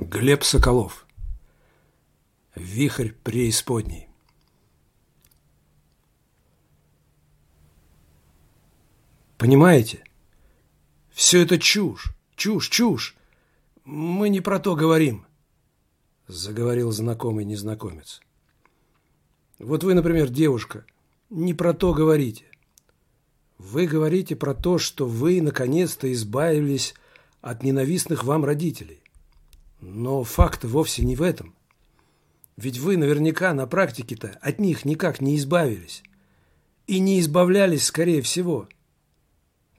Глеб Соколов. Вихрь преисподней. Понимаете? Все это чушь, чушь, чушь. Мы не про то говорим, заговорил знакомый незнакомец. Вот вы, например, девушка, не про то говорите. Вы говорите про то, что вы наконец-то избавились от ненавистных вам родителей. Но факт вовсе не в этом. Ведь вы наверняка на практике-то от них никак не избавились. И не избавлялись, скорее всего.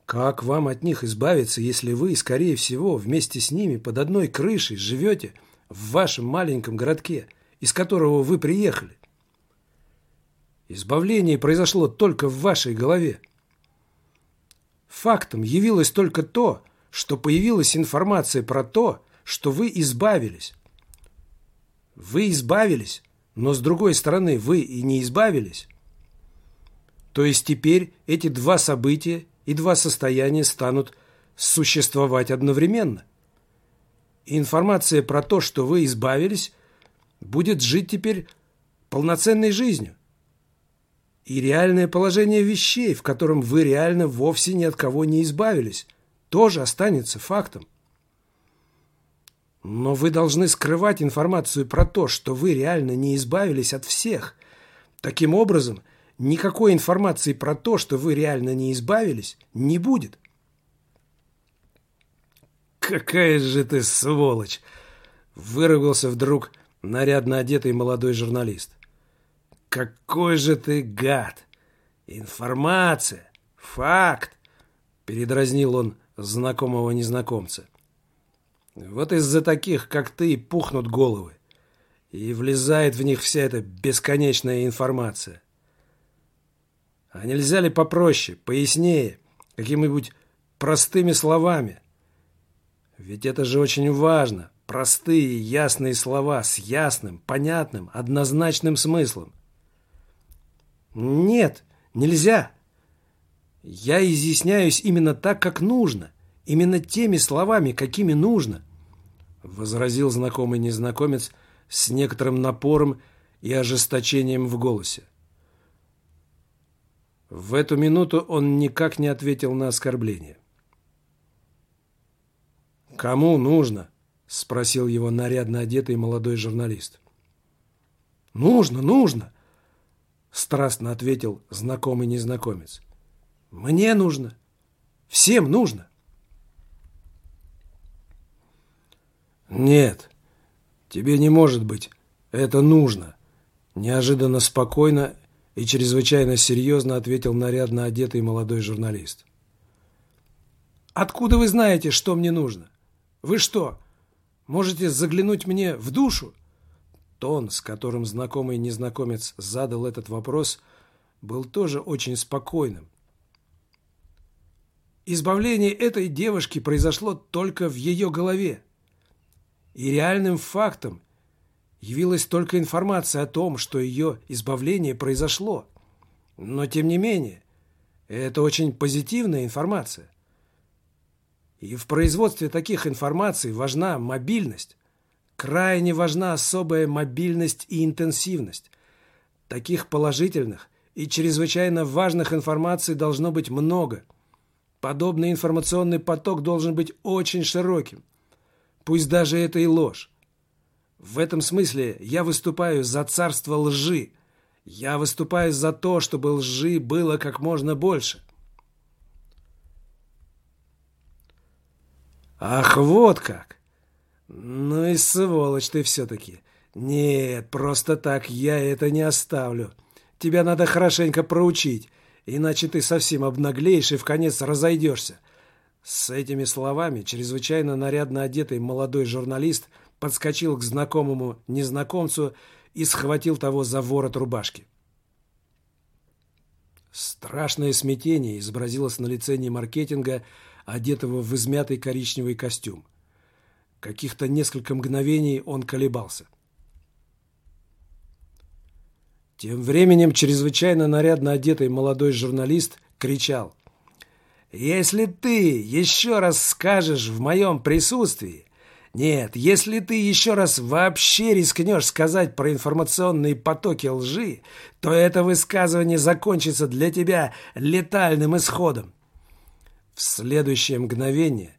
Как вам от них избавиться, если вы, скорее всего, вместе с ними под одной крышей живете в вашем маленьком городке, из которого вы приехали? Избавление произошло только в вашей голове. Фактом явилось только то, что появилась информация про то, что вы избавились. Вы избавились, но с другой стороны вы и не избавились. То есть теперь эти два события и два состояния станут существовать одновременно. И информация про то, что вы избавились, будет жить теперь полноценной жизнью. И реальное положение вещей, в котором вы реально вовсе ни от кого не избавились, тоже останется фактом. Но вы должны скрывать информацию про то, что вы реально не избавились от всех. Таким образом, никакой информации про то, что вы реально не избавились, не будет. «Какая же ты сволочь!» – выругался вдруг нарядно одетый молодой журналист. «Какой же ты гад! Информация! Факт!» – передразнил он знакомого незнакомца. Вот из-за таких, как ты, пухнут головы. И влезает в них вся эта бесконечная информация. А нельзя ли попроще, пояснее, какими-нибудь простыми словами? Ведь это же очень важно. Простые, ясные слова с ясным, понятным, однозначным смыслом. Нет, нельзя. Я изъясняюсь именно так, как нужно – Именно теми словами, какими нужно, возразил знакомый незнакомец с некоторым напором и ожесточением в голосе. В эту минуту он никак не ответил на оскорбление. «Кому нужно?» – спросил его нарядно одетый молодой журналист. «Нужно, нужно!» – страстно ответил знакомый незнакомец. «Мне нужно. Всем нужно. «Нет, тебе не может быть. Это нужно», – неожиданно спокойно и чрезвычайно серьезно ответил нарядно одетый молодой журналист. «Откуда вы знаете, что мне нужно? Вы что, можете заглянуть мне в душу?» Тон, с которым знакомый незнакомец задал этот вопрос, был тоже очень спокойным. Избавление этой девушки произошло только в ее голове. И реальным фактом явилась только информация о том, что ее избавление произошло. Но тем не менее, это очень позитивная информация. И в производстве таких информаций важна мобильность. Крайне важна особая мобильность и интенсивность. Таких положительных и чрезвычайно важных информаций должно быть много. Подобный информационный поток должен быть очень широким. Пусть даже это и ложь. В этом смысле я выступаю за царство лжи. Я выступаю за то, чтобы лжи было как можно больше. Ах, вот как! Ну и сволочь ты все-таки. Нет, просто так я это не оставлю. Тебя надо хорошенько проучить, иначе ты совсем обнаглеешь и в конец разойдешься. С этими словами чрезвычайно нарядно одетый молодой журналист подскочил к знакомому незнакомцу и схватил того за ворот рубашки. Страшное смятение изобразилось на лице маркетинга, одетого в измятый коричневый костюм. Каких-то несколько мгновений он колебался. Тем временем чрезвычайно нарядно одетый молодой журналист кричал – если ты еще раз скажешь в моем присутствии Нет, если ты еще раз вообще рискнешь сказать про информационные потоки лжи, то это высказывание закончится для тебя летальным исходом. В следующее мгновение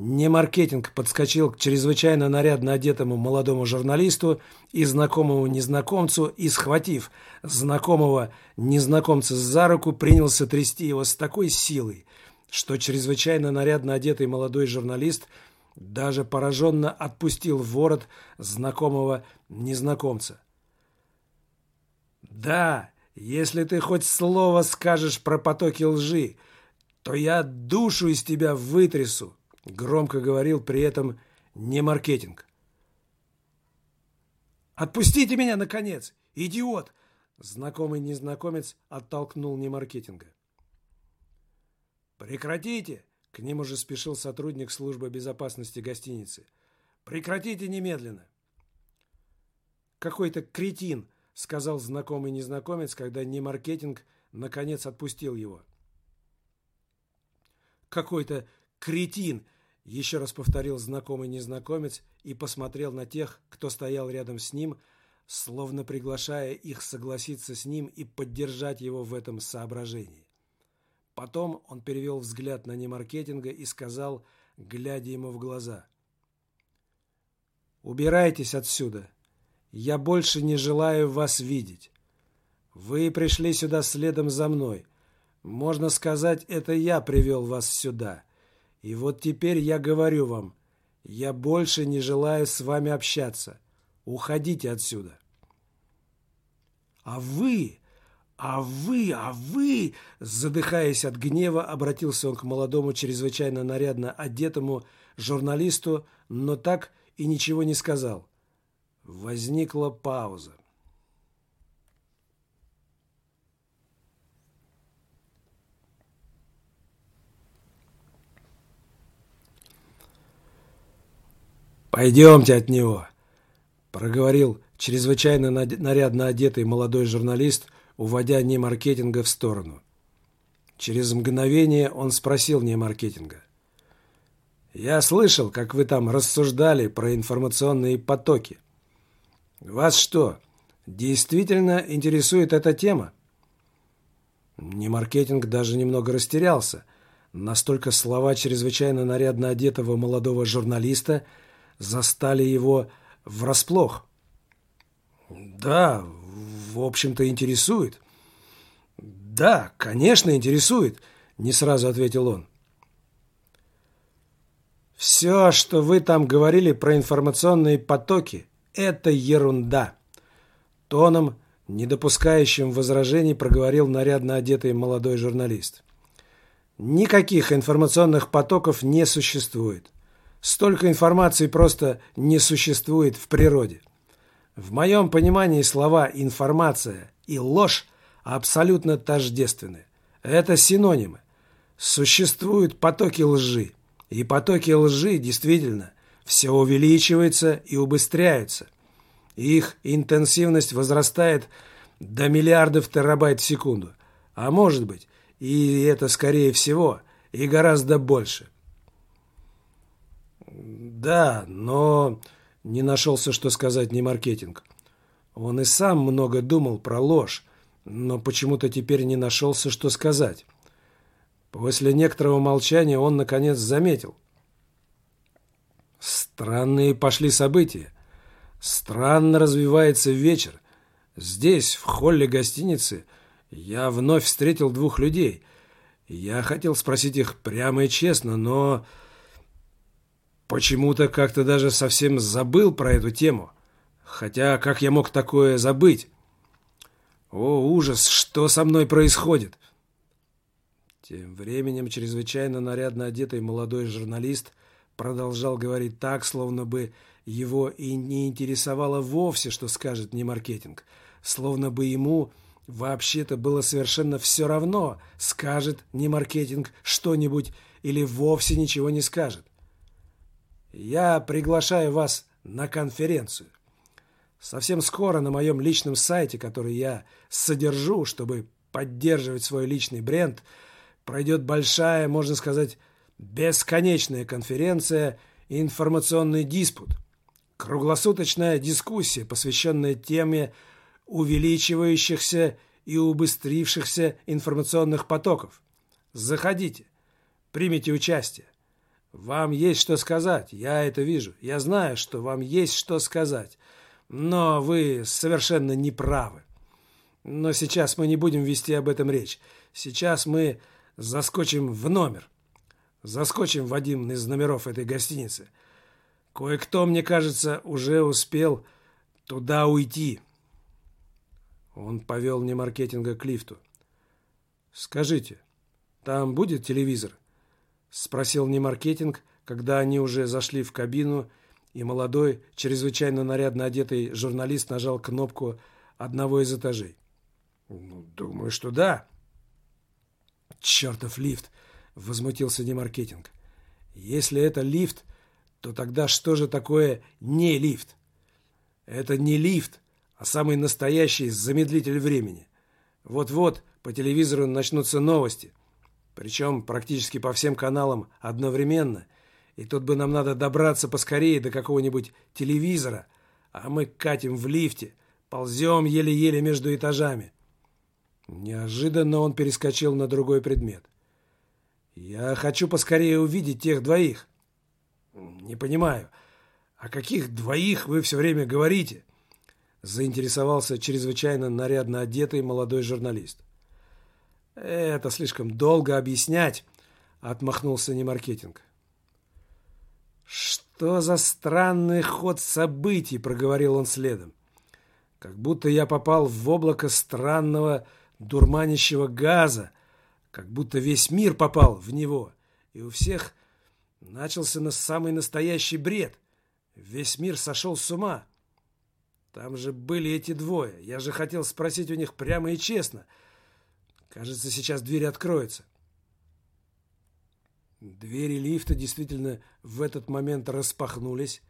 Немаркетинг подскочил к чрезвычайно нарядно одетому молодому журналисту и знакомому незнакомцу и, схватив знакомого незнакомца за руку, принялся трясти его с такой силой, что чрезвычайно нарядно одетый молодой журналист даже пораженно отпустил ворот знакомого незнакомца. «Да, если ты хоть слово скажешь про потоки лжи, то я душу из тебя вытрясу», Громко говорил при этом не маркетинг. «Отпустите меня, наконец! Идиот!» Знакомый незнакомец оттолкнул не маркетинга. «Прекратите!» К ним уже спешил сотрудник службы безопасности гостиницы. «Прекратите немедленно!» «Какой-то кретин!» — сказал знакомый незнакомец, когда не маркетинг наконец отпустил его. «Какой-то кретин!» Еще раз повторил знакомый незнакомец и посмотрел на тех, кто стоял рядом с ним, словно приглашая их согласиться с ним и поддержать его в этом соображении. Потом он перевел взгляд на немаркетинга и сказал, глядя ему в глаза. «Убирайтесь отсюда. Я больше не желаю вас видеть. Вы пришли сюда следом за мной. Можно сказать, это я привел вас сюда. И вот теперь я говорю вам, я больше не желаю с вами общаться. Уходите отсюда. А вы, а вы, а вы, задыхаясь от гнева, обратился он к молодому, чрезвычайно нарядно одетому журналисту, но так и ничего не сказал. Возникла пауза. «Пойдемте от него», – проговорил чрезвычайно нарядно одетый молодой журналист, уводя немаркетинга в сторону. Через мгновение он спросил немаркетинга. «Я слышал, как вы там рассуждали про информационные потоки. Вас что, действительно интересует эта тема?» Немаркетинг даже немного растерялся. Настолько слова чрезвычайно нарядно одетого молодого журналиста – застали его врасплох. «Да, в общем-то, интересует». «Да, конечно, интересует», — не сразу ответил он. «Все, что вы там говорили про информационные потоки, это ерунда». Тоном, не допускающим возражений, проговорил нарядно одетый молодой журналист. «Никаких информационных потоков не существует. Столько информации просто не существует в природе. В моем понимании слова «информация» и «ложь» абсолютно тождественны. Это синонимы. Существуют потоки лжи. И потоки лжи действительно все увеличиваются и убыстряются. Их интенсивность возрастает до миллиардов терабайт в секунду. А может быть, и это скорее всего, и гораздо больше – да, но не нашелся, что сказать не маркетинг. Он и сам много думал про ложь, но почему-то теперь не нашелся, что сказать. После некоторого молчания он, наконец, заметил. Странные пошли события. Странно развивается вечер. Здесь, в холле гостиницы, я вновь встретил двух людей. Я хотел спросить их прямо и честно, но... Почему-то как-то даже совсем забыл про эту тему. Хотя как я мог такое забыть? О, ужас, что со мной происходит? Тем временем чрезвычайно нарядно одетый молодой журналист продолжал говорить так, словно бы его и не интересовало вовсе, что скажет не маркетинг. Словно бы ему вообще-то было совершенно все равно, скажет не маркетинг что-нибудь или вовсе ничего не скажет. Я приглашаю вас на конференцию. Совсем скоро на моем личном сайте, который я содержу, чтобы поддерживать свой личный бренд, пройдет большая, можно сказать, бесконечная конференция информационный диспут. Круглосуточная дискуссия, посвященная теме увеличивающихся и убыстрившихся информационных потоков. Заходите, примите участие. Вам есть что сказать, я это вижу. Я знаю, что вам есть что сказать. Но вы совершенно не правы. Но сейчас мы не будем вести об этом речь. Сейчас мы заскочим в номер. Заскочим в один из номеров этой гостиницы. Кое-кто, мне кажется, уже успел туда уйти. Он повел мне маркетинга к лифту. «Скажите, там будет телевизор?» Спросил не маркетинг, когда они уже зашли в кабину, и молодой, чрезвычайно нарядно одетый журналист нажал кнопку одного из этажей. «Ну, думаю, что да». «Чертов лифт!» — возмутился Демаркетинг. «Если это лифт, то тогда что же такое не лифт? Это не лифт, а самый настоящий замедлитель времени. Вот-вот по телевизору начнутся новости, причем практически по всем каналам одновременно, и тут бы нам надо добраться поскорее до какого-нибудь телевизора, а мы катим в лифте, ползем еле-еле между этажами. Неожиданно он перескочил на другой предмет. «Я хочу поскорее увидеть тех двоих». «Не понимаю, о каких двоих вы все время говорите?» Заинтересовался чрезвычайно нарядно одетый молодой журналист. «Это слишком долго объяснять», — отмахнулся Немаркетинг. «Что за странный ход событий?» — проговорил он следом. «Как будто я попал в облако странного дурманящего газа, как будто весь мир попал в него, и у всех начался на самый настоящий бред. Весь мир сошел с ума. Там же были эти двое. Я же хотел спросить у них прямо и честно. Кажется, сейчас дверь откроется. Двери лифта действительно в этот момент распахнулись,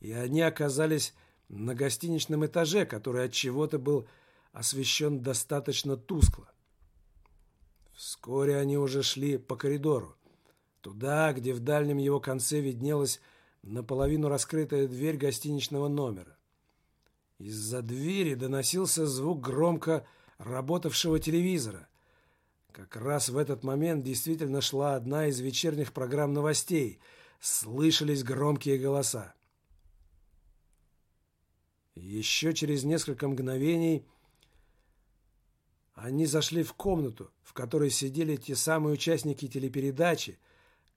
и они оказались на гостиничном этаже, который от чего-то был освещен достаточно тускло. Вскоре они уже шли по коридору, туда, где в дальнем его конце виднелась наполовину раскрытая дверь гостиничного номера. Из-за двери доносился звук громко работавшего телевизора. Как раз в этот момент действительно шла одна из вечерних программ новостей. Слышались громкие голоса. Еще через несколько мгновений они зашли в комнату, в которой сидели те самые участники телепередачи,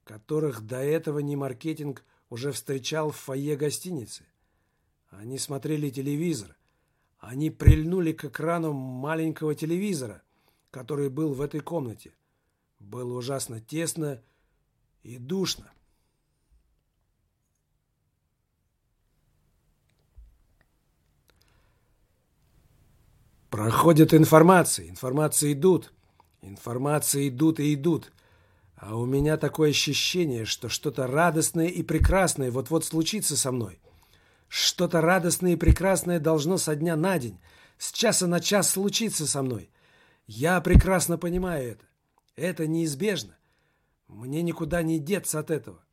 которых до этого не маркетинг уже встречал в фойе гостиницы. Они смотрели телевизор. Они прильнули к экрану маленького телевизора, который был в этой комнате. Было ужасно тесно и душно. Проходит информация, информации идут, информации идут и идут. А у меня такое ощущение, что что-то радостное и прекрасное вот-вот случится со мной. Что-то радостное и прекрасное должно со дня на день, с часа на час случиться со мной. Я прекрасно понимаю это. Это неизбежно. Мне никуда не деться от этого.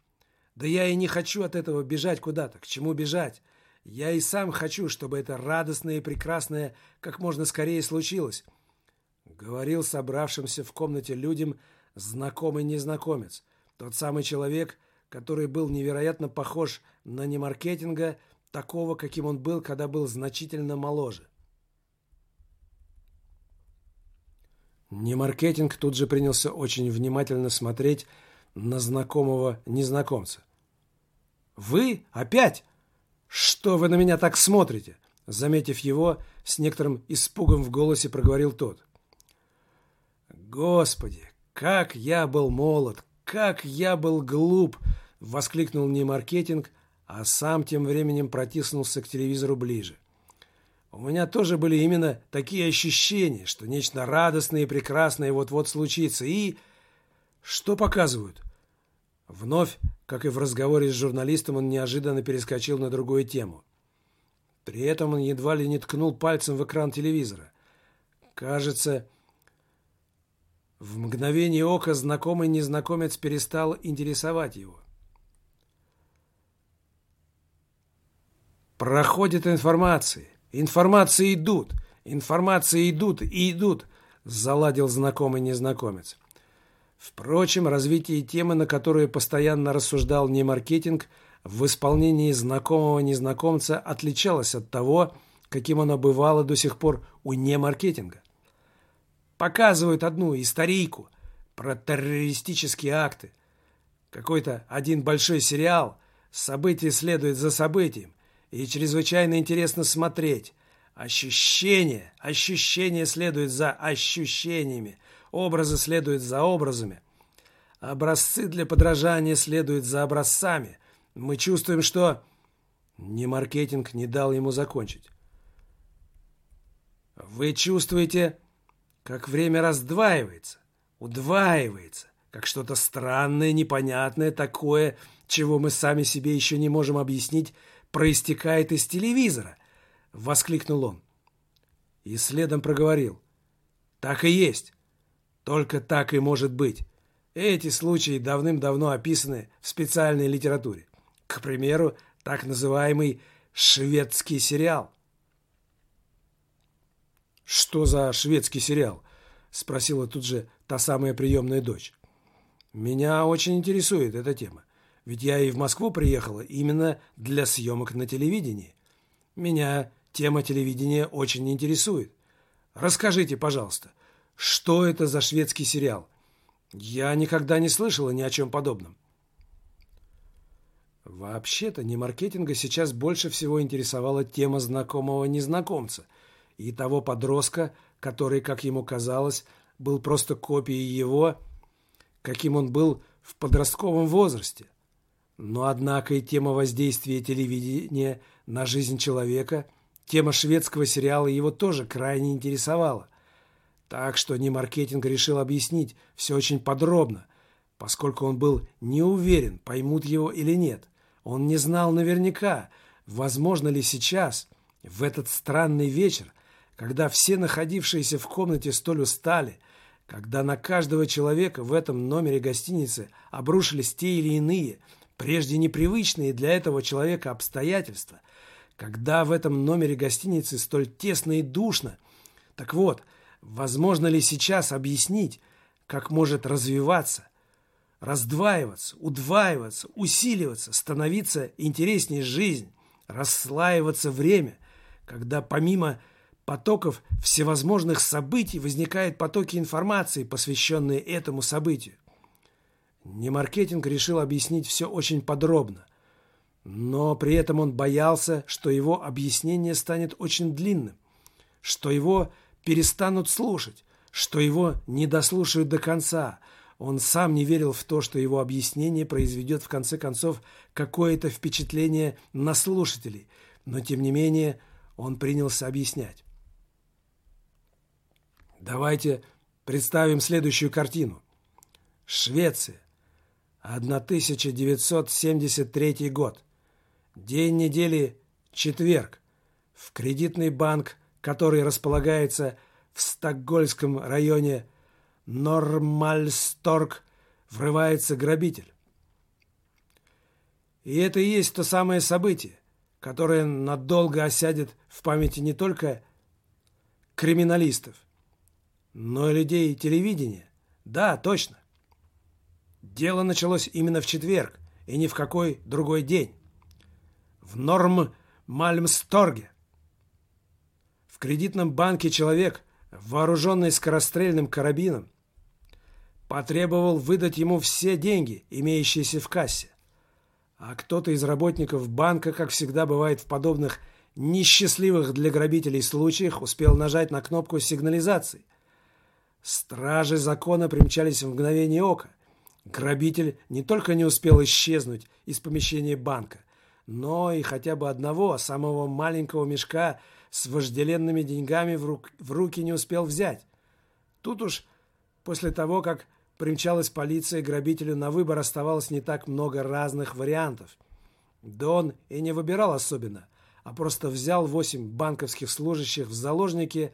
Да я и не хочу от этого бежать куда-то. К чему бежать? Я и сам хочу, чтобы это радостное и прекрасное как можно скорее случилось. Говорил собравшимся в комнате людям знакомый незнакомец. Тот самый человек, который был невероятно похож на немаркетинга, такого, каким он был, когда был значительно моложе. Немаркетинг тут же принялся очень внимательно смотреть на знакомого незнакомца. «Вы? Опять?» «Что вы на меня так смотрите?» Заметив его, с некоторым испугом в голосе проговорил тот. «Господи, как я был молод, как я был глуп!» Воскликнул мне маркетинг, а сам тем временем протиснулся к телевизору ближе. У меня тоже были именно такие ощущения, что нечто радостное и прекрасное вот-вот случится. И... Что показывают? Вновь, как и в разговоре с журналистом, он неожиданно перескочил на другую тему. При этом он едва ли не ткнул пальцем в экран телевизора. Кажется, в мгновение ока знакомый незнакомец перестал интересовать его. Проходит информации. Информации идут. Информации идут и идут, заладил знакомый незнакомец. Впрочем, развитие темы, на которую постоянно рассуждал не маркетинг, в исполнении знакомого незнакомца отличалось от того, каким оно бывало до сих пор у немаркетинга. Показывают одну историйку про террористические акты. Какой-то один большой сериал, событие следует за событием, и чрезвычайно интересно смотреть. Ощущения, ощущения следуют за ощущениями, образы следуют за образами. Образцы для подражания следуют за образцами. Мы чувствуем, что... Ни маркетинг не дал ему закончить. Вы чувствуете, как время раздваивается, удваивается, как что-то странное, непонятное, такое, чего мы сами себе еще не можем объяснить, проистекает из телевизора, — воскликнул он. И следом проговорил. Так и есть. Только так и может быть. Эти случаи давным-давно описаны в специальной литературе. К примеру, так называемый шведский сериал. «Что за шведский сериал?» — спросила тут же та самая приемная дочь. «Меня очень интересует эта тема, ведь я и в Москву приехала именно для съемок на телевидении. Меня тема телевидения очень интересует. Расскажите, пожалуйста, что это за шведский сериал? Я никогда не слышала ни о чем подобном». Вообще-то не маркетинга сейчас больше всего интересовала тема знакомого незнакомца и того подростка, который, как ему казалось, был просто копией его, каким он был в подростковом возрасте. Но однако и тема воздействия телевидения на жизнь человека, тема шведского сериала его тоже крайне интересовала. Так что не маркетинг решил объяснить все очень подробно, поскольку он был не уверен, поймут его или нет – он не знал наверняка, возможно ли сейчас, в этот странный вечер, когда все находившиеся в комнате столь устали, когда на каждого человека в этом номере гостиницы обрушились те или иные, прежде непривычные для этого человека обстоятельства, когда в этом номере гостиницы столь тесно и душно. Так вот, возможно ли сейчас объяснить, как может развиваться – раздваиваться, удваиваться, усиливаться, становиться интереснее жизнь, расслаиваться время, когда помимо потоков всевозможных событий возникают потоки информации, посвященные этому событию. Немаркетинг решил объяснить все очень подробно, но при этом он боялся, что его объяснение станет очень длинным, что его перестанут слушать, что его не дослушают до конца – он сам не верил в то, что его объяснение произведет в конце концов какое-то впечатление на слушателей, но тем не менее он принялся объяснять. Давайте представим следующую картину. Швеция. 1973 год. День недели – четверг. В кредитный банк, который располагается в Стокгольмском районе Нормальсторг врывается грабитель. И это и есть то самое событие, которое надолго осядет в памяти не только криминалистов, но и людей телевидения. Да, точно. Дело началось именно в четверг, и ни в какой другой день. В Норм-Мальмсторге. В кредитном банке человек, вооруженный скорострельным карабином, потребовал выдать ему все деньги, имеющиеся в кассе. А кто-то из работников банка, как всегда бывает в подобных несчастливых для грабителей случаях, успел нажать на кнопку сигнализации. Стражи закона примчались в мгновение ока. Грабитель не только не успел исчезнуть из помещения банка, но и хотя бы одного, самого маленького мешка с вожделенными деньгами в, рук, в руки не успел взять. Тут уж после того, как примчалась полиция, грабителю на выбор оставалось не так много разных вариантов. Дон и не выбирал особенно, а просто взял восемь банковских служащих в заложники,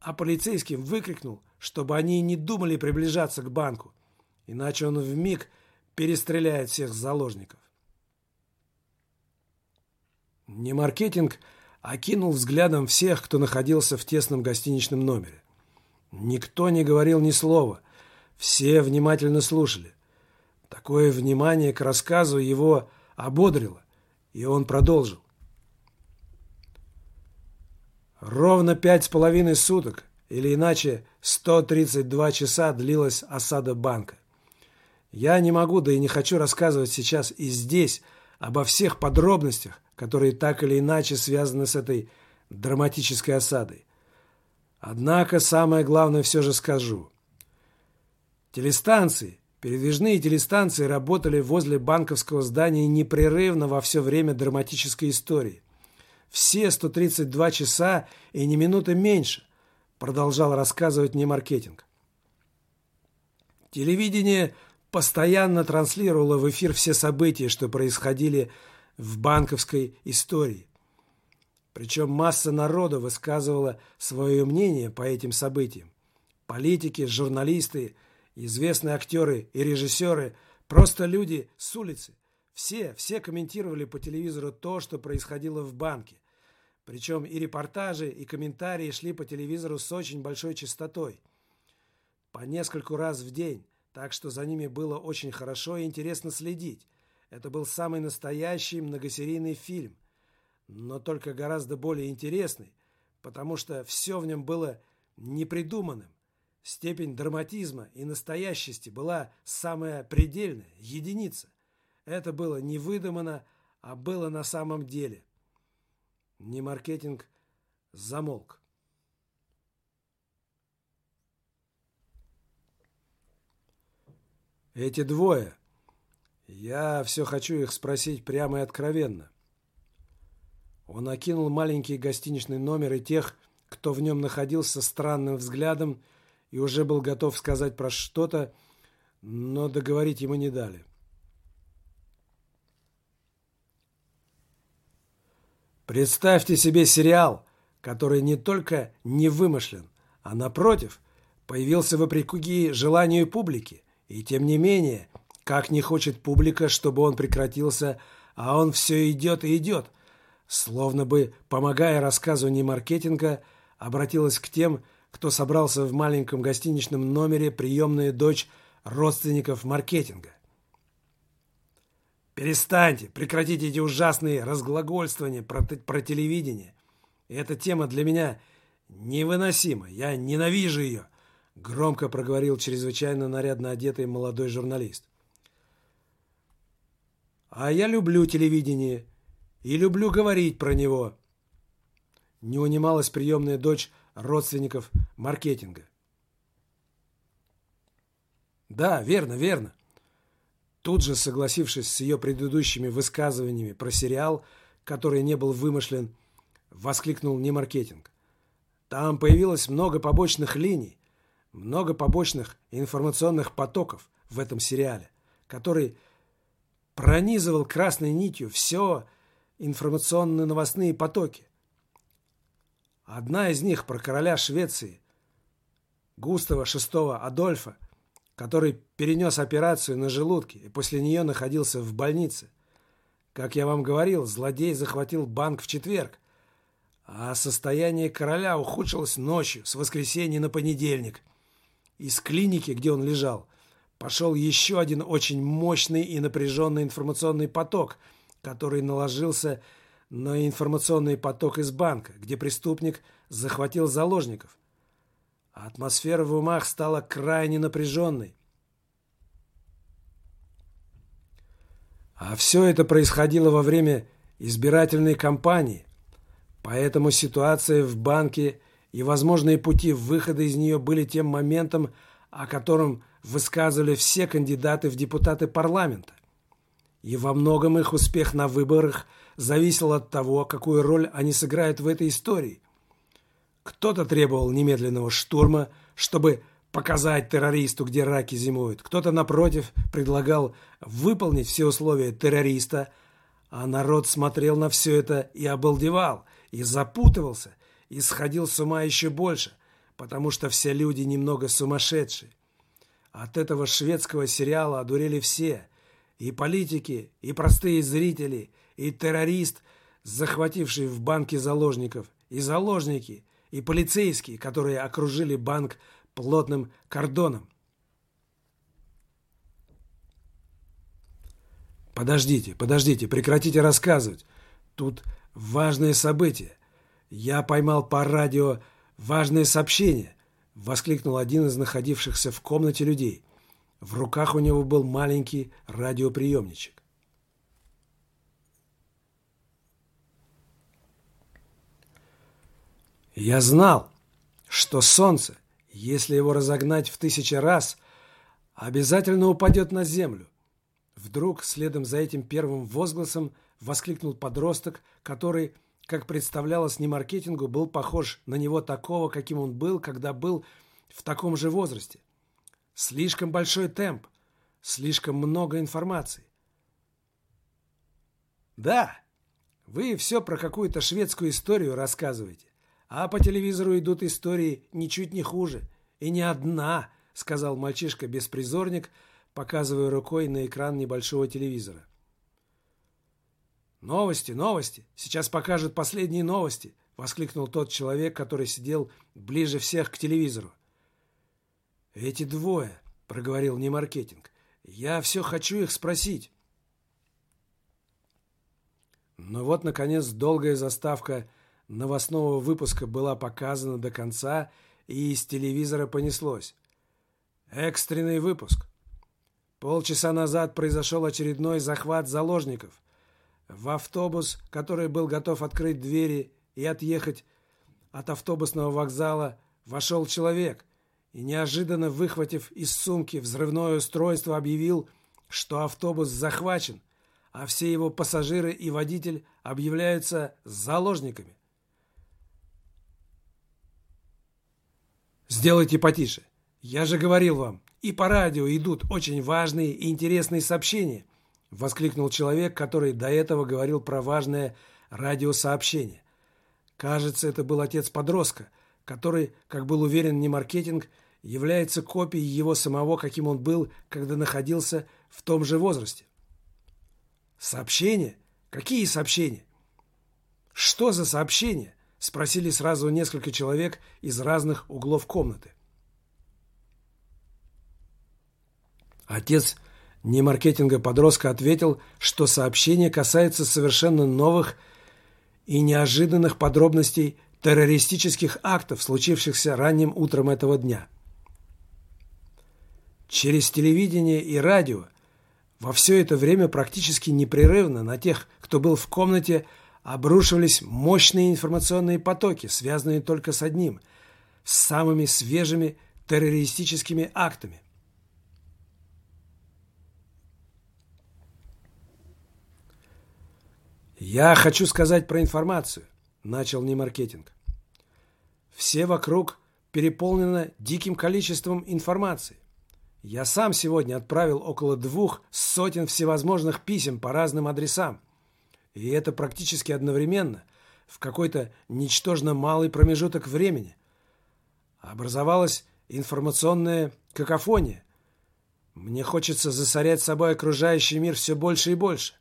а полицейским выкрикнул, чтобы они не думали приближаться к банку, иначе он в миг перестреляет всех заложников. Не маркетинг окинул взглядом всех, кто находился в тесном гостиничном номере. Никто не говорил ни слова. Все внимательно слушали. Такое внимание к рассказу его ободрило, и он продолжил. Ровно пять с половиной суток, или иначе 132 часа длилась осада банка. Я не могу, да и не хочу рассказывать сейчас и здесь обо всех подробностях, которые так или иначе связаны с этой драматической осадой. Однако самое главное все же скажу. Телестанции, передвижные телестанции работали возле банковского здания непрерывно во все время драматической истории. Все 132 часа и ни минуты меньше, продолжал рассказывать мне маркетинг. Телевидение постоянно транслировало в эфир все события, что происходили в банковской истории. Причем масса народа высказывала свое мнение по этим событиям. Политики, журналисты, известные актеры и режиссеры, просто люди с улицы. Все, все комментировали по телевизору то, что происходило в банке. Причем и репортажи, и комментарии шли по телевизору с очень большой частотой. По нескольку раз в день, так что за ними было очень хорошо и интересно следить. Это был самый настоящий многосерийный фильм, но только гораздо более интересный, потому что все в нем было непридуманным. Степень драматизма и настоящести была самая предельная, единица. Это было не выдумано, а было на самом деле. Не маркетинг замолк. Эти двое – я все хочу их спросить прямо и откровенно. Он окинул маленький гостиничный номер и тех, кто в нем находился странным взглядом и уже был готов сказать про что-то, но договорить ему не дали. Представьте себе сериал, который не только не вымышлен, а напротив, появился вопреки желанию публики, и тем не менее – как не хочет публика, чтобы он прекратился, а он все идет и идет. Словно бы, помогая рассказу не маркетинга, обратилась к тем, кто собрался в маленьком гостиничном номере приемная дочь родственников маркетинга. «Перестаньте, прекратите эти ужасные разглагольствования про, про телевидение. Эта тема для меня невыносима, я ненавижу ее», громко проговорил чрезвычайно нарядно одетый молодой журналист. А я люблю телевидение и люблю говорить про него. Не унималась приемная дочь родственников маркетинга. Да, верно, верно. Тут же, согласившись с ее предыдущими высказываниями про сериал, который не был вымышлен, воскликнул не маркетинг. Там появилось много побочных линий, много побочных информационных потоков в этом сериале, который пронизывал красной нитью все информационные новостные потоки. Одна из них про короля Швеции, Густава VI Адольфа, который перенес операцию на желудке и после нее находился в больнице. Как я вам говорил, злодей захватил банк в четверг, а состояние короля ухудшилось ночью, с воскресенья на понедельник. Из клиники, где он лежал, пошел еще один очень мощный и напряженный информационный поток, который наложился на информационный поток из банка, где преступник захватил заложников. атмосфера в умах стала крайне напряженной. А все это происходило во время избирательной кампании, поэтому ситуация в банке и возможные пути выхода из нее были тем моментом, о котором высказывали все кандидаты в депутаты парламента. И во многом их успех на выборах зависел от того, какую роль они сыграют в этой истории. Кто-то требовал немедленного штурма, чтобы показать террористу, где раки зимуют. Кто-то, напротив, предлагал выполнить все условия террориста, а народ смотрел на все это и обалдевал, и запутывался, и сходил с ума еще больше, потому что все люди немного сумасшедшие. От этого шведского сериала одурели все. И политики, и простые зрители, и террорист захвативший в банке заложников, и заложники, и полицейские, которые окружили банк плотным кордоном. «Подождите, подождите, прекратите рассказывать. Тут важное событие. Я поймал по радио важное сообщение», — воскликнул один из находившихся в комнате людей. В руках у него был маленький радиоприемничек. Я знал, что солнце, если его разогнать в тысячи раз, обязательно упадет на землю. Вдруг, следом за этим первым возгласом, воскликнул подросток, который, как представлялось не маркетингу, был похож на него такого, каким он был, когда был в таком же возрасте. Слишком большой темп, слишком много информации. Да, вы все про какую-то шведскую историю рассказываете. А по телевизору идут истории ничуть не хуже. И не одна, сказал мальчишка-беспризорник, показывая рукой на экран небольшого телевизора. «Новости, новости! Сейчас покажут последние новости!» — воскликнул тот человек, который сидел ближе всех к телевизору. «Эти двое», — проговорил Немаркетинг, — «я все хочу их спросить». Но вот, наконец, долгая заставка — новостного выпуска была показана до конца, и из телевизора понеслось. Экстренный выпуск. Полчаса назад произошел очередной захват заложников. В автобус, который был готов открыть двери и отъехать от автобусного вокзала, вошел человек и, неожиданно выхватив из сумки взрывное устройство, объявил, что автобус захвачен, а все его пассажиры и водитель объявляются заложниками. «Сделайте потише. Я же говорил вам, и по радио идут очень важные и интересные сообщения», воскликнул человек, который до этого говорил про важное радиосообщение. Кажется, это был отец подростка, который, как был уверен не маркетинг, является копией его самого, каким он был, когда находился в том же возрасте. Сообщения? Какие сообщения? Что за сообщения? Спросили сразу несколько человек из разных углов комнаты. Отец не маркетинга подростка ответил, что сообщение касается совершенно новых и неожиданных подробностей террористических актов, случившихся ранним утром этого дня. Через телевидение и радио во все это время практически непрерывно на тех, кто был в комнате, обрушивались мощные информационные потоки, связанные только с одним – с самыми свежими террористическими актами. «Я хочу сказать про информацию», – начал Немаркетинг. «Все вокруг переполнено диким количеством информации. Я сам сегодня отправил около двух сотен всевозможных писем по разным адресам – и это практически одновременно, в какой-то ничтожно малый промежуток времени. Образовалась информационная какофония. Мне хочется засорять собой окружающий мир все больше и больше.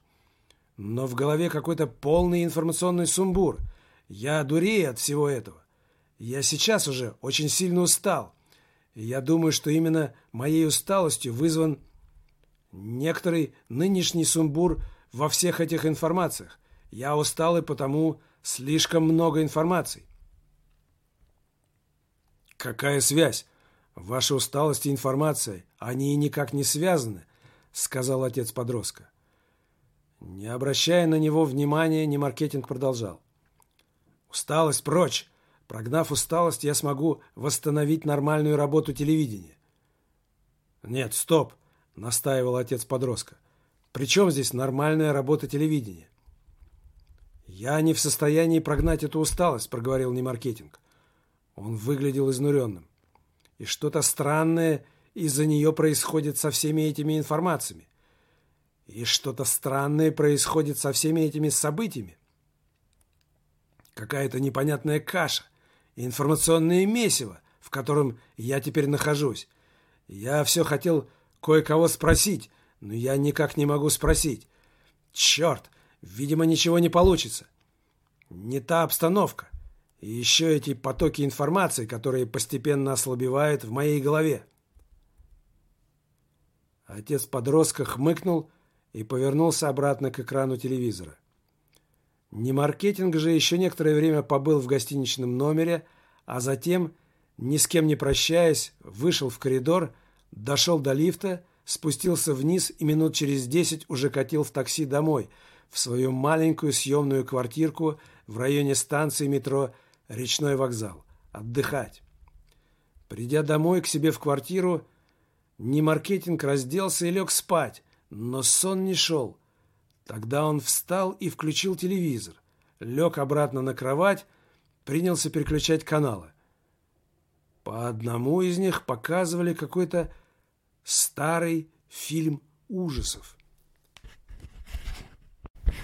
Но в голове какой-то полный информационный сумбур. Я дурею от всего этого. Я сейчас уже очень сильно устал. Я думаю, что именно моей усталостью вызван некоторый нынешний сумбур во всех этих информациях. Я устал и потому слишком много информации. Какая связь? Ваша усталость и информация, они никак не связаны, сказал отец подростка. Не обращая на него внимания, Немаркетинг продолжал. Усталость прочь. Прогнав усталость, я смогу восстановить нормальную работу телевидения. Нет, стоп, настаивал отец подростка. При чем здесь нормальная работа телевидения? «Я не в состоянии прогнать эту усталость», — проговорил Немаркетинг. Он выглядел изнуренным. И что-то странное из-за нее происходит со всеми этими информациями. И что-то странное происходит со всеми этими событиями. Какая-то непонятная каша, информационное месиво, в котором я теперь нахожусь. Я все хотел кое-кого спросить, но я никак не могу спросить. Черт, видимо, ничего не получится. Не та обстановка. И еще эти потоки информации, которые постепенно ослабевают в моей голове. Отец подростка хмыкнул и повернулся обратно к экрану телевизора. Не маркетинг же еще некоторое время побыл в гостиничном номере, а затем, ни с кем не прощаясь, вышел в коридор, дошел до лифта, спустился вниз и минут через десять уже катил в такси домой, в свою маленькую съемную квартирку в районе станции метро «Речной вокзал». Отдыхать. Придя домой к себе в квартиру, не маркетинг разделся и лег спать, но сон не шел. Тогда он встал и включил телевизор, лег обратно на кровать, принялся переключать каналы. По одному из них показывали какой-то старый фильм ужасов.